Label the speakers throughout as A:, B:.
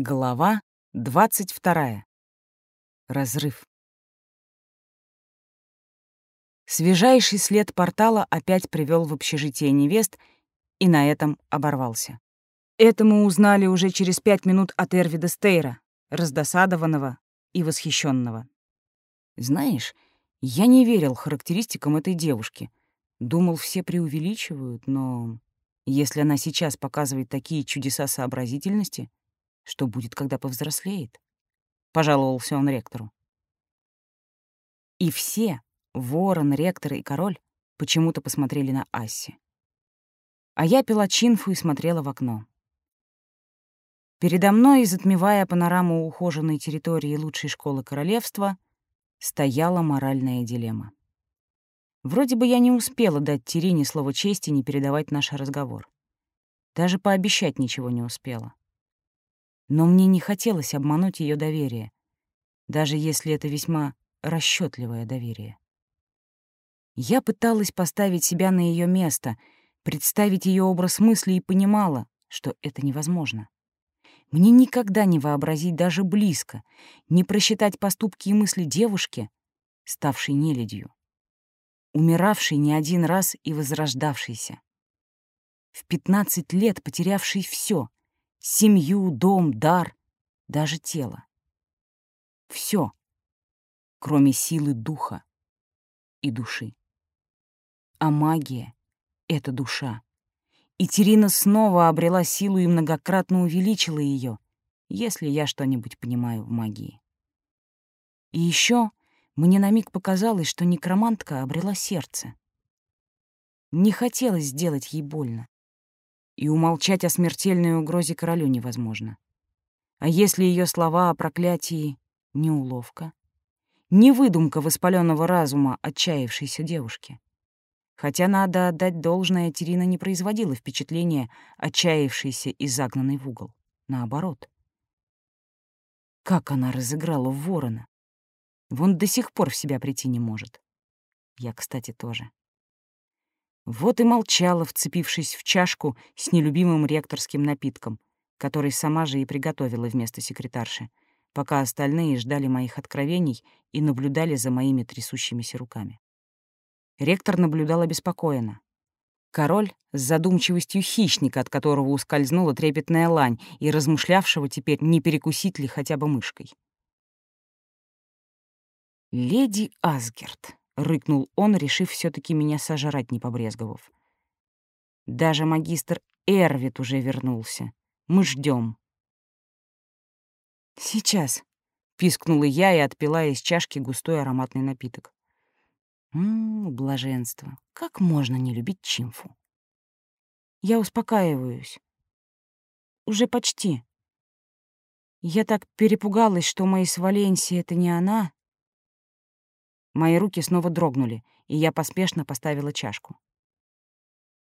A: Глава 22. Разрыв. Свежайший след портала опять привел в общежитие невест и на этом оборвался. Это мы узнали уже через пять минут от Эрвида Стейра, раздосадованного и восхищенного. Знаешь, я не верил характеристикам этой девушки. Думал, все преувеличивают, но если она сейчас показывает такие чудеса сообразительности, что будет, когда повзрослеет? Пожаловался он ректору. И все, ворон, ректор и король, почему-то посмотрели на Асси. А я пила чинфу и смотрела в окно. Передо мной, затмевая панораму ухоженной территории лучшей школы королевства, стояла моральная дилемма. Вроде бы я не успела дать Терине слово чести не передавать наш разговор. Даже пообещать ничего не успела. Но мне не хотелось обмануть ее доверие, даже если это весьма расчетливое доверие. Я пыталась поставить себя на ее место, представить ее образ мысли и понимала, что это невозможно. Мне никогда не вообразить даже близко, не просчитать поступки и мысли девушки, ставшей нелюдью, умиравшей не один раз и возрождавшейся. В пятнадцать лет потерявшей все семью, дом, дар, даже тело. Все, кроме силы духа и души. А магия — это душа. И Терина снова обрела силу и многократно увеличила ее, если я что-нибудь понимаю в магии. И еще мне на миг показалось, что некромантка обрела сердце. Не хотелось сделать ей больно и умолчать о смертельной угрозе королю невозможно. А если ее слова о проклятии — не уловка? Не выдумка воспаленного разума отчаявшейся девушки? Хотя, надо отдать должное, Терина не производила впечатления отчаявшейся и загнанной в угол. Наоборот. Как она разыграла ворона? Вон до сих пор в себя прийти не может. Я, кстати, тоже. Вот и молчала, вцепившись в чашку с нелюбимым ректорским напитком, который сама же и приготовила вместо секретарши, пока остальные ждали моих откровений и наблюдали за моими трясущимися руками. Ректор наблюдал обеспокоенно. Король с задумчивостью хищника, от которого ускользнула трепетная лань и размышлявшего теперь, не перекусить ли хотя бы мышкой. «Леди Асгерт», рыкнул он, решив все таки меня сожрать, не побрезговав. Даже магистр Эрвит уже вернулся. Мы ждем. Сейчас, пискнула я и отпила из чашки густой ароматный напиток. Ммм, блаженство. Как можно не любить чимфу? Я успокаиваюсь. Уже почти. Я так перепугалась, что мои с Валенсией — это не она, Мои руки снова дрогнули, и я поспешно поставила чашку.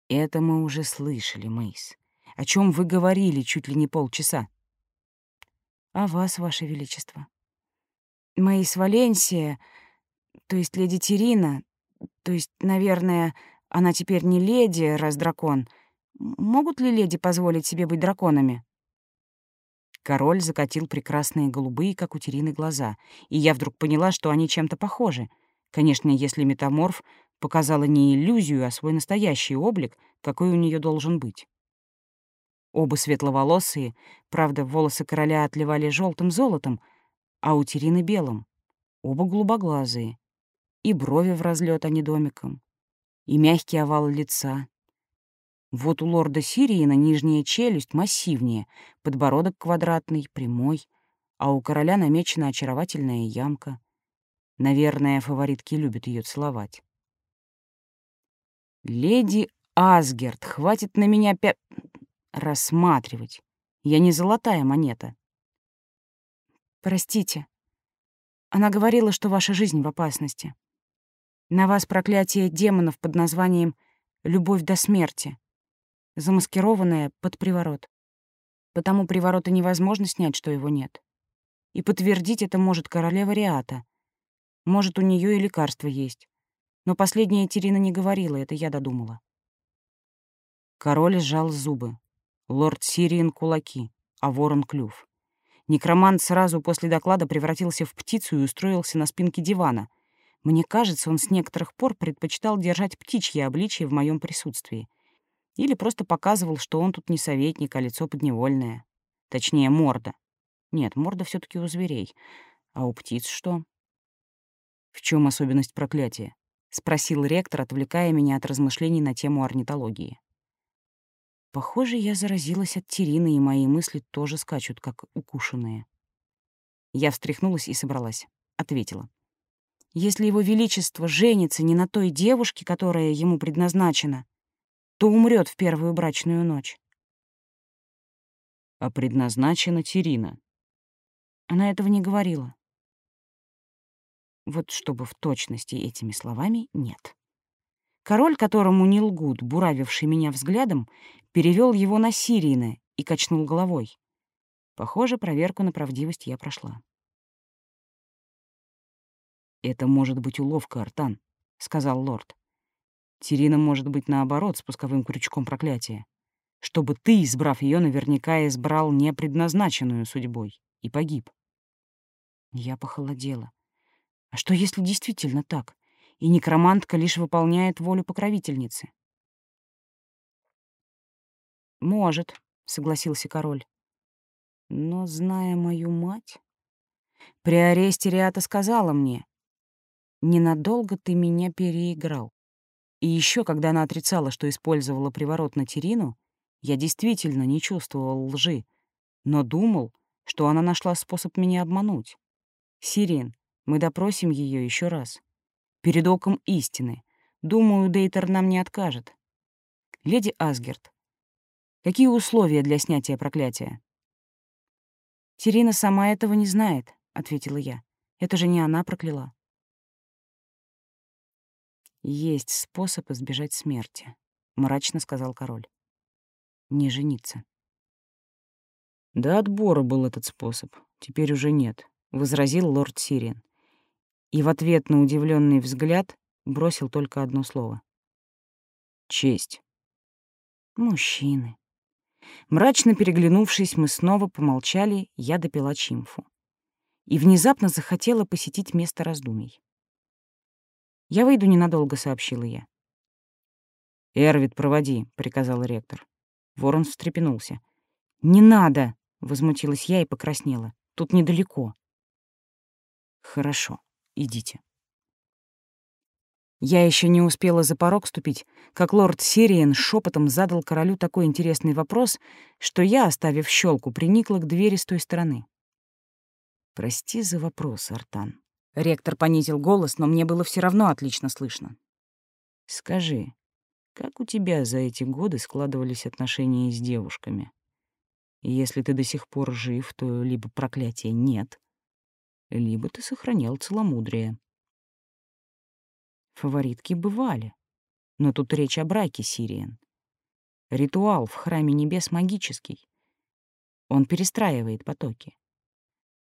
A: «Это мы уже слышали, Мейс. О чем вы говорили чуть ли не полчаса?» «О вас, Ваше Величество. Мейс Валенсия, то есть леди Терина, то есть, наверное, она теперь не леди, раз дракон. Могут ли леди позволить себе быть драконами?» Король закатил прекрасные голубые, как у Терины, глаза, и я вдруг поняла, что они чем-то похожи. Конечно, если метаморф показала не иллюзию, а свой настоящий облик, какой у нее должен быть. Оба светловолосые, правда, волосы короля отливали желтым золотом, а у Терины — белым. Оба голубоглазые. И брови в разлет, а не домиком. И мягкий овал лица, вот у лорда Сириена нижняя челюсть массивнее, подбородок квадратный, прямой, а у короля намечена очаровательная ямка. Наверное, фаворитки любят ее целовать. «Леди Асгерт, хватит на меня пя... рассматривать. Я не золотая монета». «Простите. Она говорила, что ваша жизнь в опасности. На вас проклятие демонов под названием «Любовь до смерти» замаскированное под приворот. Потому приворота невозможно снять, что его нет. И подтвердить это может королева Риата. Может, у нее и лекарство есть. Но последняя Терина не говорила, это я додумала. Король сжал зубы. Лорд Сириен — кулаки, а ворон — клюв. Некромант сразу после доклада превратился в птицу и устроился на спинке дивана. Мне кажется, он с некоторых пор предпочитал держать птичье обличье в моем присутствии. Или просто показывал, что он тут не советник, а лицо подневольное. Точнее, морда. Нет, морда все таки у зверей. А у птиц что? В чем особенность проклятия? — спросил ректор, отвлекая меня от размышлений на тему орнитологии. Похоже, я заразилась от Терины, и мои мысли тоже скачут, как укушенные. Я встряхнулась и собралась. Ответила. Если его величество женится не на той девушке, которая ему предназначена, то умрет в первую брачную ночь. А предназначена Терина. Она этого не говорила. Вот чтобы в точности этими словами нет. Король, которому не лгут, буравивший меня взглядом, перевел его на Сирины и качнул головой. Похоже, проверку на правдивость я прошла. «Это может быть уловка, Артан», — сказал лорд. «Тирина может быть, наоборот, спусковым крючком проклятия, чтобы ты, избрав ее, наверняка избрал непредназначенную судьбой и погиб». Я похолодела. А что, если действительно так, и некромантка лишь выполняет волю покровительницы? «Может», — согласился король. «Но, зная мою мать...» При аресте Риата сказала мне, «Ненадолго ты меня переиграл». И еще, когда она отрицала, что использовала приворот на Терину, я действительно не чувствовал лжи, но думал, что она нашла способ меня обмануть. Сирин, мы допросим ее еще раз. Перед оком истины. Думаю, Дейтер нам не откажет. Леди Асгерт, какие условия для снятия проклятия? Терина сама этого не знает, ответила я. Это же не она прокляла. Есть способ избежать смерти, мрачно сказал король. Не жениться. До отбора был этот способ, теперь уже нет, возразил лорд Сирин и в ответ на удивленный взгляд бросил только одно слово. «Честь». «Мужчины». Мрачно переглянувшись, мы снова помолчали, я допила чимфу. И внезапно захотела посетить место раздумий. «Я выйду ненадолго», — сообщила я. «Эрвид, проводи», — приказал ректор. Ворон встрепенулся. «Не надо!» — возмутилась я и покраснела. «Тут недалеко». «Хорошо», идите. Я еще не успела за порог ступить, как лорд Сириен шепотом задал королю такой интересный вопрос, что я, оставив щелку, приникла к двери с той стороны. «Прости за вопрос, Артан». Ректор понизил голос, но мне было все равно отлично слышно. «Скажи, как у тебя за эти годы складывались отношения с девушками? если ты до сих пор жив, то либо проклятия нет, либо ты сохранял целомудрие. Фаворитки бывали, но тут речь о браке, Сириен. Ритуал в храме небес магический. Он перестраивает потоки.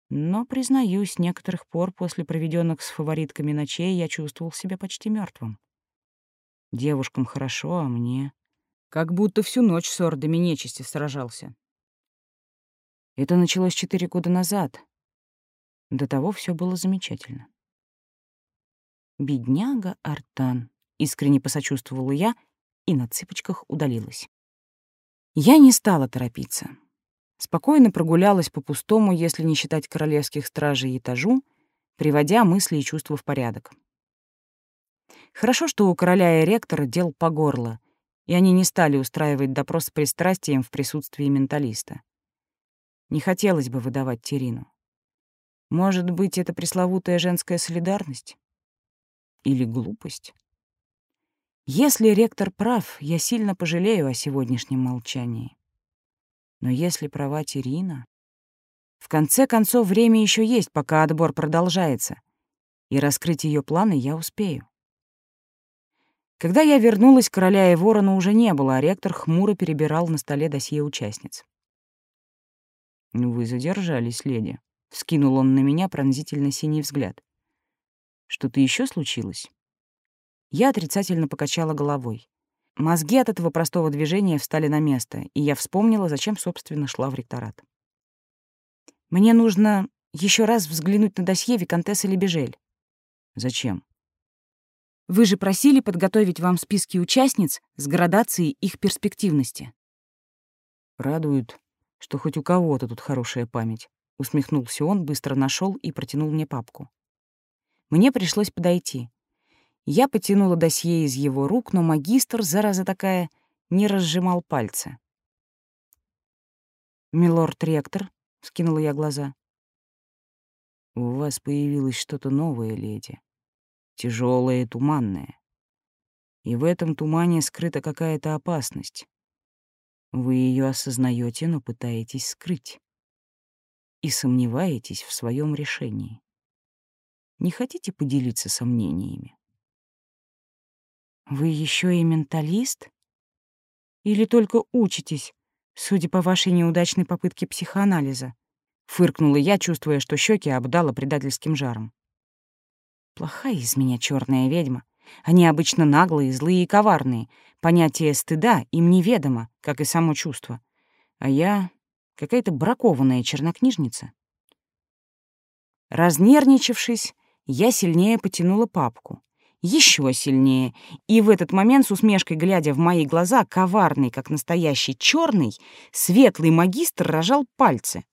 A: Но, признаюсь, с некоторых пор после проведенных с фаворитками ночей я чувствовал себя почти мертвым. Девушкам хорошо, а мне... Как будто всю ночь с ордами нечисти сражался. Это началось четыре года назад, до того все было замечательно. «Бедняга Артан», — искренне посочувствовала я и на цыпочках удалилась. Я не стала торопиться. Спокойно прогулялась по пустому, если не считать королевских стражей, этажу, приводя мысли и чувства в порядок. Хорошо, что у короля и ректора дел по горло, и они не стали устраивать допрос с пристрастием в присутствии менталиста. Не хотелось бы выдавать Терину. Может быть, это пресловутая женская солидарность? Или глупость? Если ректор прав, я сильно пожалею о сегодняшнем молчании. Но если права Терина... В конце концов, время еще есть, пока отбор продолжается, и раскрыть ее планы я успею. Когда я вернулась, короля и ворона уже не было, а ректор хмуро перебирал на столе досье участниц. «Вы задержались, леди», — вскинул он на меня пронзительно синий взгляд. «Что-то еще случилось?» Я отрицательно покачала головой. Мозги от этого простого движения встали на место, и я вспомнила, зачем, собственно, шла в ректорат. Мне нужно еще раз взглянуть на досье Викантессы Лебежель.
B: Зачем?
A: Вы же просили подготовить вам списки участниц с градацией их перспективности.
B: Радует, что хоть у кого-то тут хорошая память. Усмехнулся он, быстро нашел и протянул мне папку.
A: Мне пришлось подойти. Я потянула досье из его рук, но магистр, зараза такая, не разжимал пальцы. «Милорд-ректор», — скинула я глаза.
B: «У вас появилось что-то новое, леди. Тяжелое и туманное. И в этом тумане скрыта какая-то опасность. Вы ее осознаете, но пытаетесь скрыть. И сомневаетесь в своем решении. Не хотите поделиться сомнениями?
A: Вы еще и менталист? Или только учитесь, судя по вашей неудачной попытке психоанализа? Фыркнула я, чувствуя, что щеки обдала предательским жаром. Плохая из меня черная ведьма. Они обычно наглые, злые и коварные. Понятие стыда им неведомо, как и само чувство. А я какая-то бракованная чернокнижница. Разнервничавшись, я сильнее потянула папку. Еще сильнее. И в этот момент, с усмешкой глядя в мои глаза, коварный, как настоящий черный, светлый магистр рожал пальцы.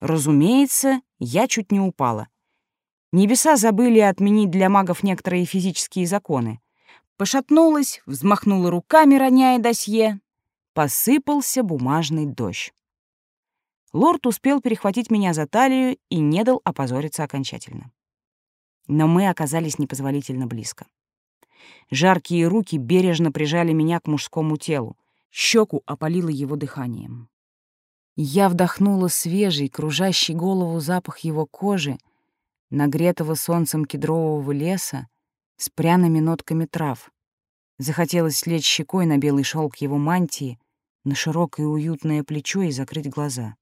A: Разумеется, я чуть не упала. Небеса забыли отменить для магов некоторые физические законы. Пошатнулась, взмахнула руками, роняя досье. Посыпался бумажный дождь. Лорд успел перехватить меня за талию и не дал опозориться окончательно. Но мы оказались непозволительно близко. Жаркие руки бережно прижали меня к мужскому телу. Щеку опалило его дыханием. Я вдохнула свежий, кружащий голову запах его кожи, нагретого солнцем кедрового леса с пряными нотками трав. Захотелось лечь щекой на белый шелк его мантии, на широкое уютное плечо и закрыть глаза.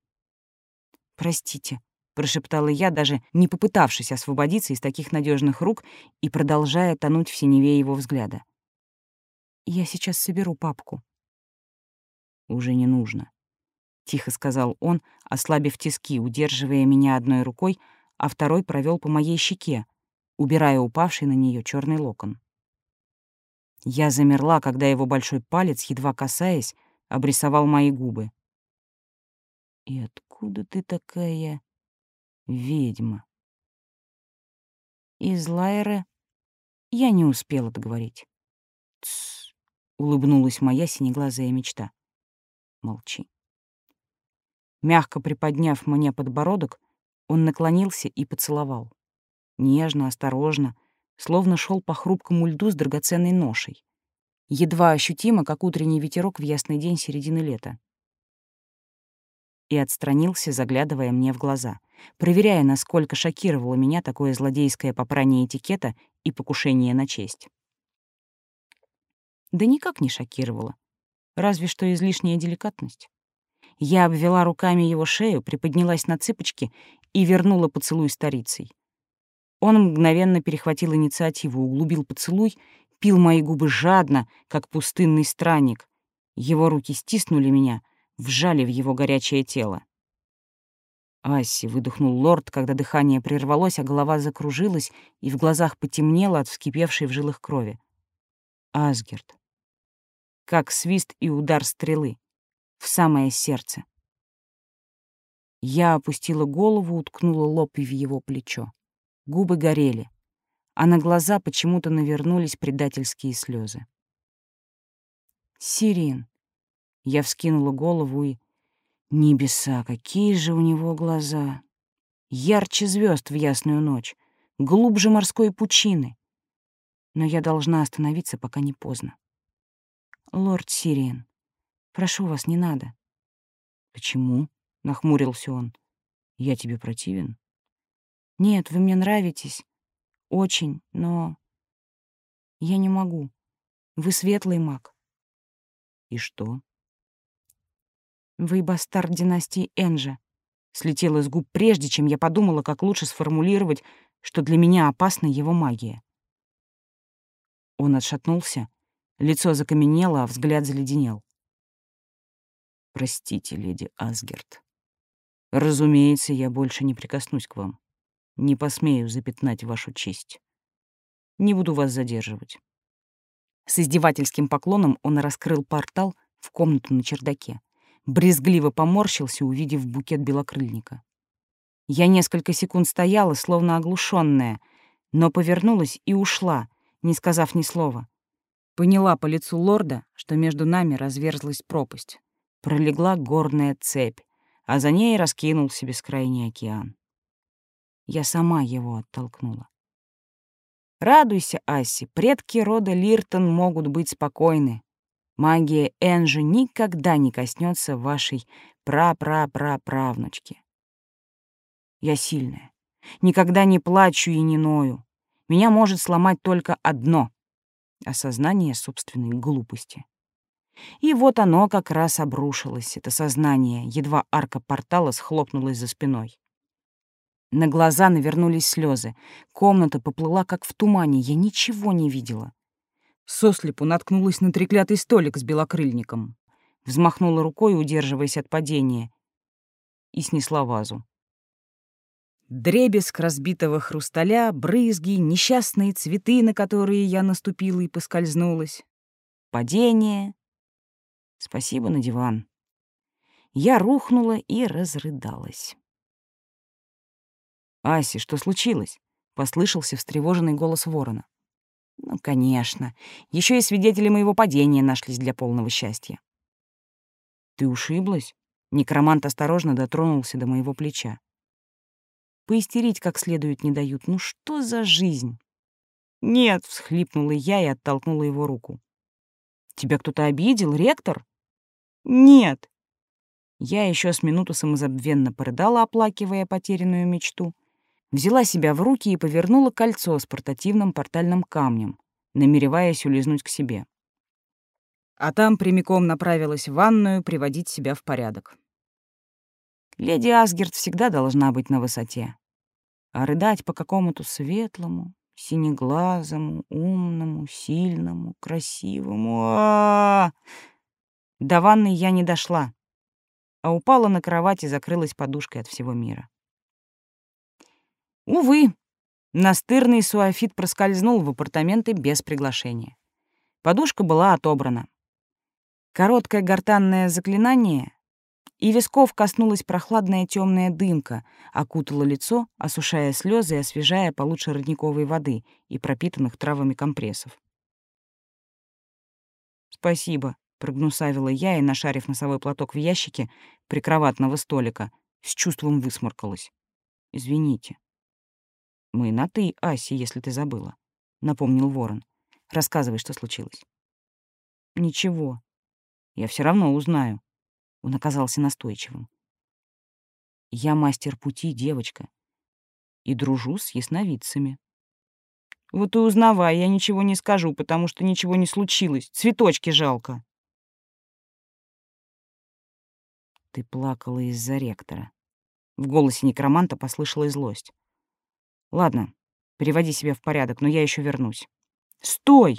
A: «Простите», — прошептала я, даже не попытавшись освободиться из таких надежных рук и продолжая тонуть в синеве его взгляда. «Я сейчас соберу папку».
B: «Уже не нужно», — тихо сказал он, ослабив тиски, удерживая меня одной рукой, а второй провел по моей щеке, убирая упавший на нее черный локон. Я замерла, когда его большой палец, едва касаясь, обрисовал мои губы. «И откуда ты такая ведьма.
A: Из Лайры я не успела договорить.
B: Тссс, улыбнулась моя синеглазая мечта. Молчи.
A: Мягко приподняв мне подбородок, он наклонился и поцеловал. Нежно, осторожно, словно шел по хрупкому льду с драгоценной ношей. Едва ощутимо, как утренний ветерок в ясный день середины лета и отстранился, заглядывая мне в глаза, проверяя, насколько шокировало меня такое злодейское попрание этикета и покушение на честь. Да никак не шокировало, разве что излишняя деликатность. Я обвела руками его шею, приподнялась на цыпочки и вернула поцелуй старицей. Он мгновенно перехватил инициативу, углубил поцелуй, пил мои губы жадно, как пустынный странник. Его руки стиснули меня — вжали в его горячее тело. «Асси», — выдохнул лорд, когда дыхание прервалось, а голова закружилась и в глазах потемнело от вскипевшей в жилах крови. «Асгерт». Как свист и удар стрелы. В самое сердце. Я опустила голову, уткнула лоб в его плечо. Губы горели, а на глаза почему-то навернулись предательские слезы. «Сирин», я вскинула голову и... Небеса, какие же у него глаза! Ярче звезд в ясную ночь, глубже морской пучины. Но я должна остановиться, пока не поздно. Лорд Сириен, прошу вас, не надо.
B: Почему? — нахмурился он. Я тебе противен?
A: Нет, вы мне нравитесь. Очень, но... Я не могу. Вы светлый маг.
B: И что?
A: Вы бастард династии Энжа. Слетело с губ прежде, чем я подумала, как лучше сформулировать, что для меня опасна его магия. Он отшатнулся, лицо закаменело, а взгляд заледенел.
B: «Простите, леди Асгерт. Разумеется, я больше не прикоснусь к вам. Не посмею запятнать вашу честь. Не буду вас задерживать.
A: С издевательским поклоном он раскрыл портал в комнату на чердаке. Брезгливо поморщился, увидев букет белокрыльника. Я несколько секунд стояла, словно оглушенная, но повернулась и ушла, не сказав ни слова. Поняла по лицу лорда, что между нами разверзлась пропасть. Пролегла горная цепь, а за ней раскинулся бескрайний океан. Я сама его оттолкнула. Радуйся, Аси, предки рода Лиртон могут быть спокойны. Магия Энжи никогда не коснется вашей пра-пра-пра-правнучки. Я сильная. Никогда не плачу и не ною. Меня может сломать только одно — осознание собственной глупости. И вот оно как раз обрушилось, это сознание, едва арка портала схлопнулась за спиной. На глаза навернулись слезы. Комната поплыла, как в тумане. Я ничего не видела. Сослепу наткнулась на треклятый столик с белокрыльником. Взмахнула рукой, удерживаясь от падения, и снесла вазу. Дребезг разбитого хрусталя, брызги, несчастные цветы, на которые я наступила и поскользнулась. Падение. Спасибо на диван. Я рухнула и разрыдалась. «Аси, что случилось?» — послышался встревоженный голос ворона. «Ну, конечно. Еще и свидетели моего падения нашлись для полного счастья». «Ты ушиблась?» Некромант осторожно дотронулся до моего плеча. Поистерить как следует не дают. Ну что за жизнь? «Нет», — всхлипнула я и оттолкнула его руку. «Тебя кто-то обидел, ректор?» «Нет». Я еще с минуту самозабвенно порыдала, оплакивая потерянную мечту, взяла себя в руки и повернула кольцо с портативным портальным камнем, намереваясь улизнуть к себе. А там прямиком направилась в ванную приводить себя в порядок. Леди Асгерт всегда должна быть на высоте. А рыдать по какому-то светлому, синеглазому, умному, сильному, красивому... А -а -а! До ванной я не дошла, а упала на кровать и закрылась подушкой от всего мира. Увы, настырный суафит проскользнул в апартаменты без приглашения. Подушка была отобрана. Короткое гортанное заклинание, и висков коснулась прохладная темная дымка, окутала лицо, осушая слезы и освежая получше родниковой воды и пропитанных травами компрессов. «Спасибо», — прогнусавила я и, нашарив носовой платок в ящике прикроватного столика, с чувством высморкалась. «Извините». «Мы на «ты», Аси, если ты забыла», — напомнил Ворон. «Рассказывай, что случилось». «Ничего. Я все равно узнаю». Он оказался настойчивым. «Я мастер пути, девочка, и дружу с ясновидцами». «Вот и узнавай, я ничего не скажу, потому что ничего не случилось. Цветочки жалко». «Ты плакала из-за ректора». В голосе некроманта послышалась злость. Ладно, приводи себя в порядок, но я еще вернусь. Стой!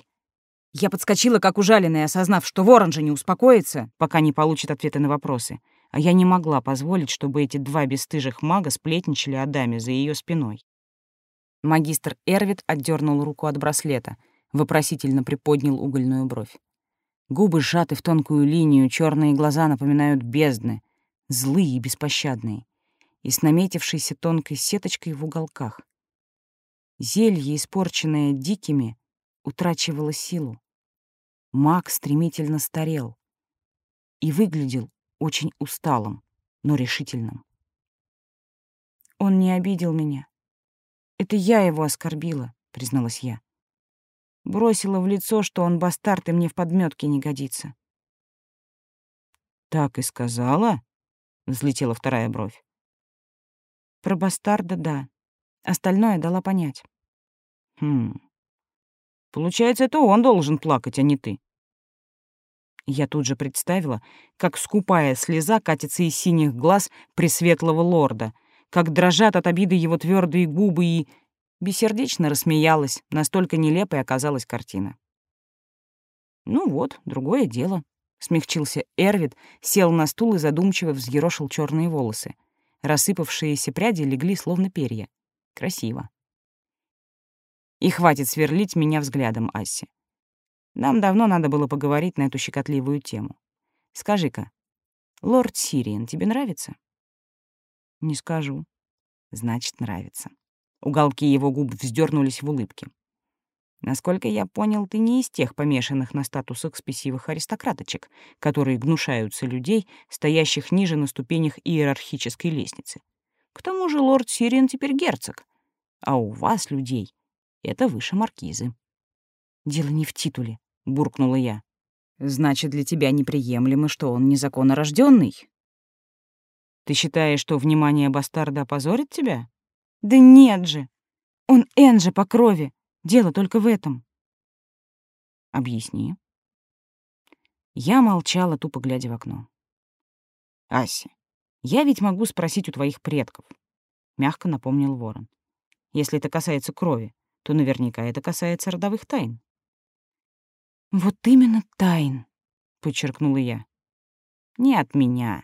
A: Я подскочила, как ужаленная, осознав, что ворон же не успокоится, пока не получит ответы на вопросы. А я не могла позволить, чтобы эти два бесстыжих мага сплетничали о даме за ее спиной. Магистр Эрвит отдернул руку от браслета, вопросительно приподнял угольную бровь. Губы сжаты в тонкую линию, черные глаза напоминают бездны, злые и беспощадные, и с наметившейся тонкой сеточкой в уголках. Зелье, испорченное дикими, утрачивало силу. Маг стремительно старел и выглядел очень усталым, но решительным. «Он не обидел меня. Это я его оскорбила», — призналась я. Бросила в лицо, что он бастард и мне в подметке не годится. «Так и сказала?» — взлетела вторая бровь. «Про бастарда — да. Остальное дала понять. Хм. Получается, это он должен плакать, а не ты. Я тут же представила, как скупая слеза катится из синих глаз пресветлого лорда, как дрожат от обиды его твердые губы и... Бессердечно рассмеялась, настолько нелепой оказалась картина. «Ну вот, другое дело», — смягчился Эрвид, сел на стул и задумчиво взъерошил черные волосы.
B: Рассыпавшиеся пряди легли словно перья. Красиво. И хватит сверлить меня взглядом, Асси. Нам давно надо было поговорить на эту щекотливую тему. Скажи-ка, лорд Сириен тебе нравится? Не скажу. Значит, нравится. Уголки его губ вздернулись в улыбке. Насколько я понял, ты не из тех помешанных на статусах спесивых аристократочек, которые гнушаются людей, стоящих ниже на ступенях иерархической лестницы. К тому же лорд Сириен теперь герцог, а у вас, людей, это выше маркизы. «Дело не в титуле», — буркнула я. «Значит, для тебя неприемлемо, что он незаконно рожденный. Ты считаешь, что внимание бастарда опозорит тебя? Да нет же. Он Энджи по крови. Дело только в этом. Объясни. Я молчала, тупо глядя в окно. Ася, я ведь могу спросить у твоих предков. Мягко напомнил Ворон. Если это касается крови, то наверняка это касается родовых тайн. Вот именно тайн, подчеркнула я. Не от меня.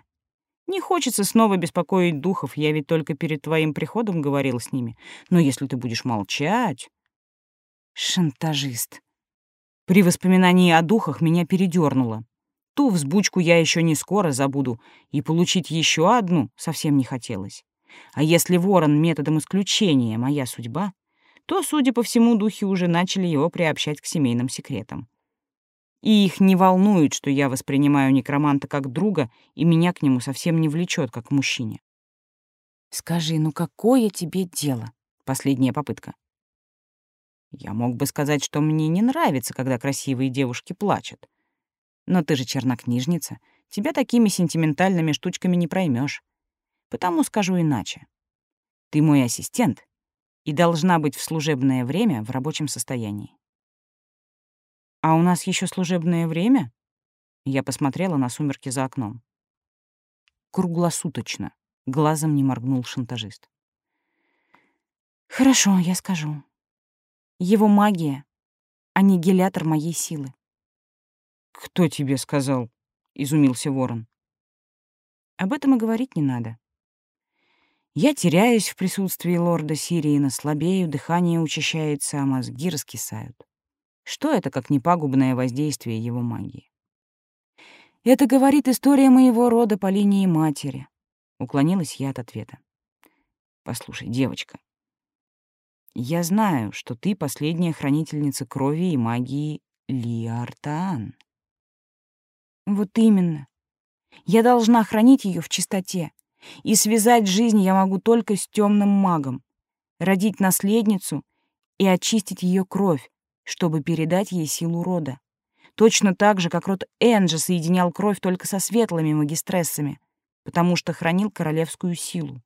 B: Не хочется снова беспокоить духов, я ведь только перед твоим приходом говорила с ними. Но если ты будешь молчать... Шантажист. При воспоминании о духах меня передернуло. Ту взбучку я еще не скоро забуду, и получить еще одну совсем не хотелось. А если ворон методом исключения моя судьба, то, судя по всему, духи уже начали его приобщать к семейным секретам. И их не волнует, что я воспринимаю некроманта как друга, и меня к нему совсем не влечет, как к мужчине. «Скажи, ну какое тебе дело?» Последняя попытка. Я мог бы сказать, что мне не нравится, когда красивые девушки плачут. Но ты же чернокнижница, тебя такими сентиментальными штучками не проймешь. Потому скажу иначе. Ты мой ассистент и должна быть в служебное время в рабочем состоянии. А у нас еще служебное время? Я посмотрела на сумерки за окном. Круглосуточно. Глазом не моргнул шантажист. Хорошо, я скажу. Его магия — аннигилятор моей силы. «Кто тебе сказал?» — изумился ворон. «Об этом и говорить не надо. Я теряюсь в присутствии лорда Сириена, слабею, дыхание учащается, а мозги раскисают. Что это, как непагубное воздействие его магии? Это говорит история моего рода по линии матери. Уклонилась я от ответа. Послушай, девочка, я знаю, что ты последняя хранительница крови и магии Лиартаан. Вот именно. Я должна хранить ее в чистоте. И связать жизнь я могу только с темным магом. Родить наследницу и очистить ее кровь, чтобы передать ей силу рода. Точно так же, как род Энджи соединял кровь только со светлыми магистрессами, потому что хранил королевскую силу.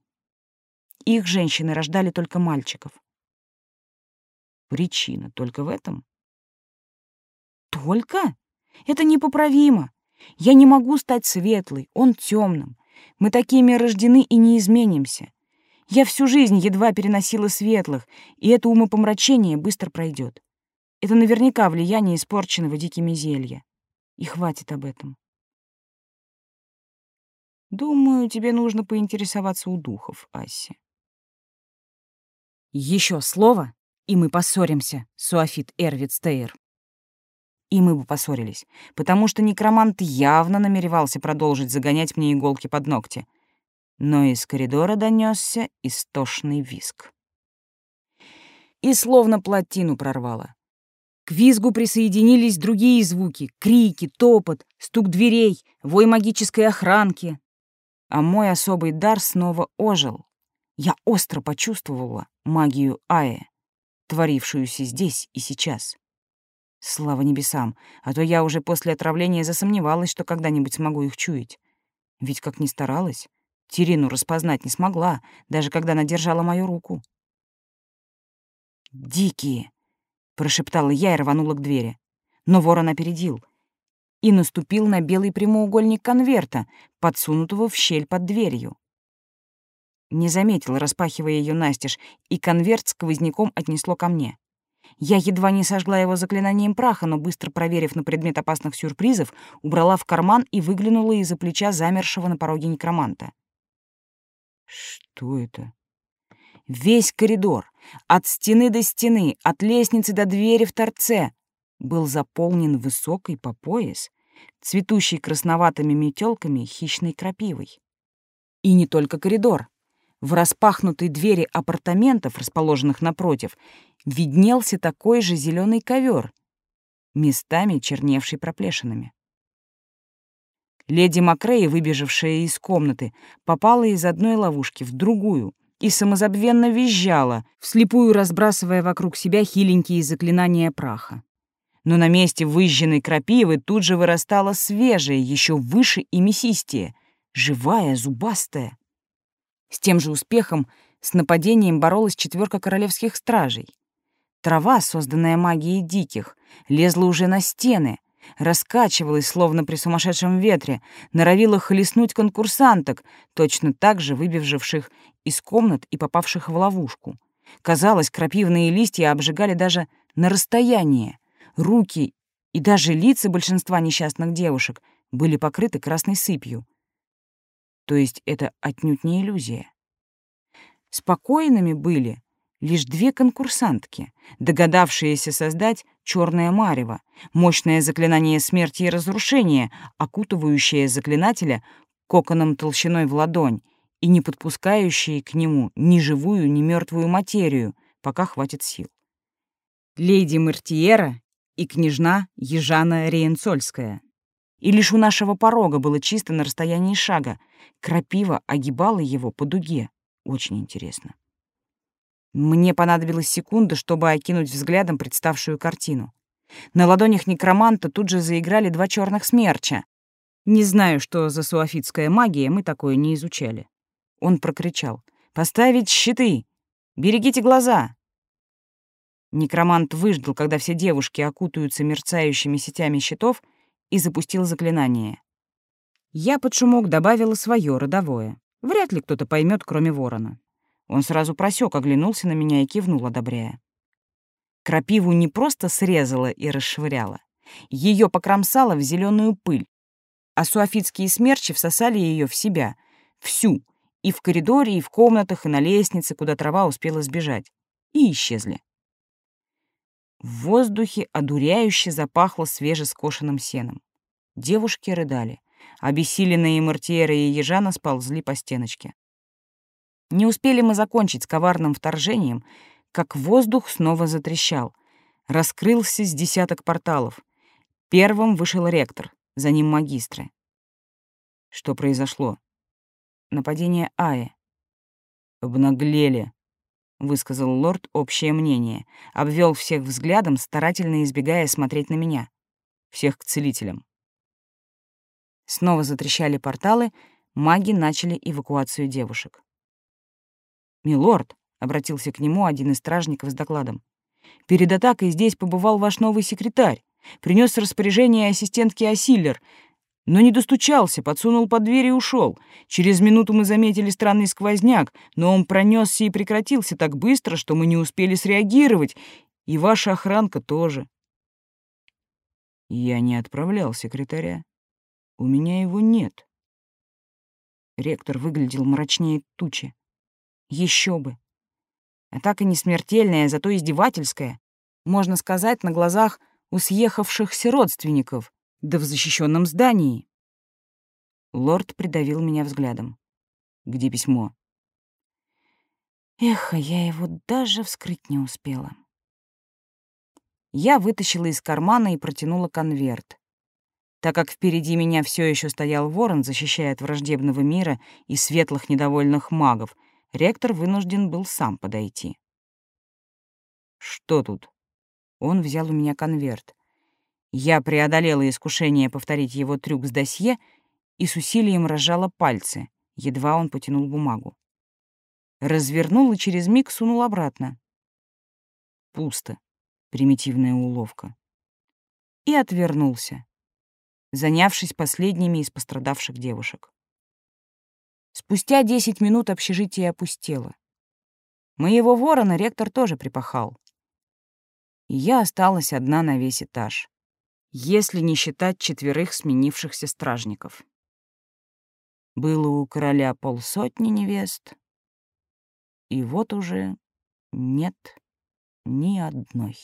B: Их женщины рождали только мальчиков. Причина только в этом? Только? Это непоправимо. Я не могу стать светлой, он темным. Мы такими рождены и не изменимся. Я всю жизнь едва переносила светлых, и это умопомрачение быстро пройдет. Это наверняка влияние испорченного дикими зелья. И хватит об этом. Думаю, тебе нужно поинтересоваться у духов, Асси. Еще слово, и мы поссоримся, Суафит Эрвит Стейр. И мы бы поссорились, потому что некромант явно намеревался продолжить загонять мне иголки под ногти. Но из коридора донесся истошный визг. И словно плотину прорвало. К визгу присоединились другие звуки — крики, топот, стук дверей, вой магической охранки. А мой особый дар снова ожил. Я остро почувствовала магию Аи творившуюся здесь и сейчас. Слава небесам, а то я уже после отравления засомневалась, что когда-нибудь смогу их чуять. Ведь как ни старалась, Терину распознать не смогла, даже когда она держала мою руку. «Дикие!» — прошептала я и рванула к двери. Но ворон опередил и наступил на белый прямоугольник конверта, подсунутого в щель под дверью. Не заметил, распахивая ее настежь, и конверт сквозняком отнесло ко мне. Я едва не сожгла его заклинанием праха, но быстро проверив на предмет опасных сюрпризов, убрала в карман и выглянула из-за плеча замершего на пороге некроманта. Что это? Весь коридор, от стены до стены, от лестницы до двери в торце, был заполнен высокой по пояс, цветущей красноватыми метелками хищной крапивой. И не только коридор. В распахнутой двери апартаментов, расположенных напротив, виднелся такой же зеленый ковер, местами черневший проплешинами. Леди Макрей, выбежавшая из комнаты, попала из одной ловушки в другую и самозабвенно визжала, вслепую разбрасывая вокруг себя хиленькие заклинания праха. Но на месте выжженной крапивы тут же вырастала свежая, еще выше и мясистее, живая, зубастая. С тем же успехом с нападением боролась четверка королевских стражей. Трава, созданная магией диких, лезла уже на стены, раскачивалась, словно при сумасшедшем ветре, норовила хлестнуть конкурсанток, точно так же выбежавших из комнат и попавших в ловушку. Казалось, крапивные листья обжигали даже на расстояние. Руки и даже лица большинства несчастных девушек были покрыты красной сыпью. То есть это отнюдь не иллюзия. Спокойными были лишь две конкурсантки, догадавшиеся создать черное марево, мощное заклинание смерти и разрушения, окутывающее заклинателя коконом толщиной в ладонь и не подпускающее к нему ни живую, ни мертвую материю, пока хватит сил. Леди Мартиера и княжна Ежана Риенцольская. И лишь у нашего порога было чисто на расстоянии шага. Крапива огибала его по дуге. Очень интересно. Мне понадобилась секунда, чтобы окинуть взглядом представшую картину. На ладонях некроманта тут же заиграли два черных смерча. Не знаю, что за суафитская магия, мы такое не изучали. Он прокричал. «Поставить щиты! Берегите глаза!» Некромант выждал, когда все девушки окутаются мерцающими сетями щитов, и запустил заклинание. Я под шумок добавила свое родовое. Вряд ли кто-то поймет, кроме ворона. Он сразу просек, оглянулся на меня и кивнул, одобряя. Крапиву не просто срезала и расшвыряла, ее покромсала в зеленую пыль, а суафитские смерчи всосали ее в себя, всю, и в коридоре, и в комнатах, и на лестнице, куда трава успела сбежать, и исчезли. В воздухе одуряюще запахло свежескошенным сеном. Девушки рыдали. Обессиленные Мартиера и Ежана сползли по стеночке. Не успели мы закончить с коварным вторжением, как воздух снова затрещал. Раскрылся с десяток порталов. Первым вышел ректор, за ним магистры. Что произошло? Нападение Аи. «Обнаглели», — высказал лорд общее мнение, обвел всех взглядом, старательно избегая смотреть на меня. Всех к целителям. Снова затрещали порталы, маги начали эвакуацию девушек. «Милорд», — обратился к нему один из стражников с докладом, «перед атакой здесь побывал ваш новый секретарь, принес распоряжение ассистентки Асиллер, но не достучался, подсунул под дверь и ушел. Через минуту мы заметили странный сквозняк, но он пронесся и прекратился так быстро, что мы не успели среагировать, и ваша охранка тоже». «Я не отправлял секретаря. У меня его нет». Ректор выглядел мрачнее тучи. Еще бы. Атака не смертельная, зато издевательская. Можно сказать, на глазах у съехавшихся родственников, да в защищенном здании. Лорд придавил меня взглядом. «Где письмо?» Эх, я его даже вскрыть не успела. Я вытащила из кармана и протянула конверт. Так как впереди меня все еще стоял ворон, защищая от враждебного мира и светлых недовольных магов, ректор вынужден был сам подойти. «Что тут?» Он взял у меня конверт. Я преодолела искушение повторить его трюк с досье и с усилием разжала пальцы, едва он потянул бумагу. Развернул и через миг сунул обратно. Пусто. Примитивная уловка. И отвернулся, занявшись последними из пострадавших девушек. Спустя десять минут общежитие опустело. Моего ворона ректор тоже припахал. И я осталась одна на весь этаж, если не считать четверых сменившихся стражников.
A: Было у короля полсотни невест, и вот уже нет ни одной.